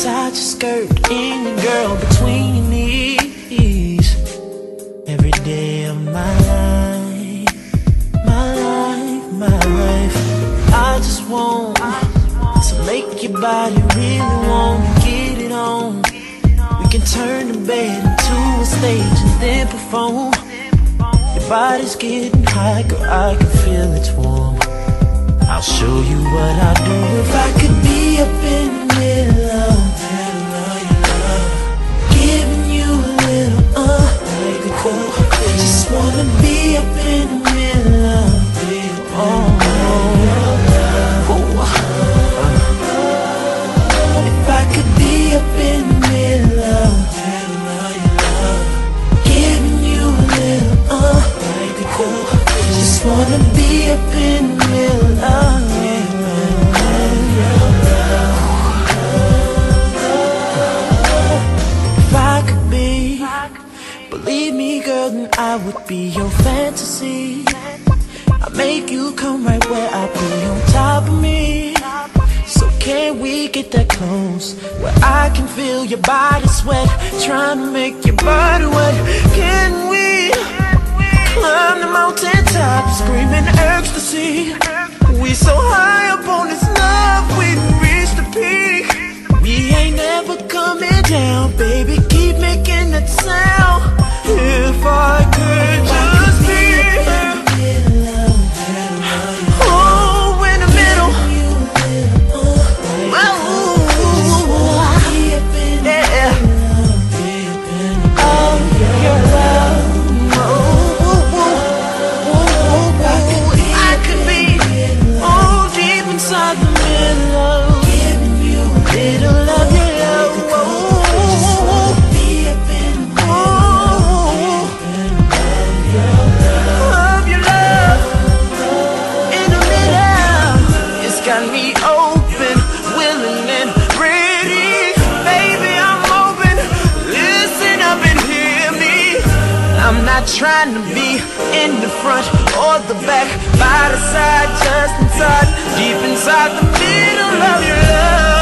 Such a skirt in your girl between your knees. Every day of my life My life, my life. I just want To make your body really want to get it on. We can turn the bed into a stage and then perform. Your body's getting hot, girl, I can feel it's warm. I'll show you what I do. Just wanna be up in the middle of. If I could be up in the middle of Giving you a little uh. Just wanna be up in the girl, then I would be your fantasy. I make you come right where I be on top of me. So can we get that close where I can feel your body sweat, trying to make your body wet? Can we climb the mountain top, screaming ecstasy? We so high trying to be in the front or the back, by the side, just inside, deep inside the middle of your love.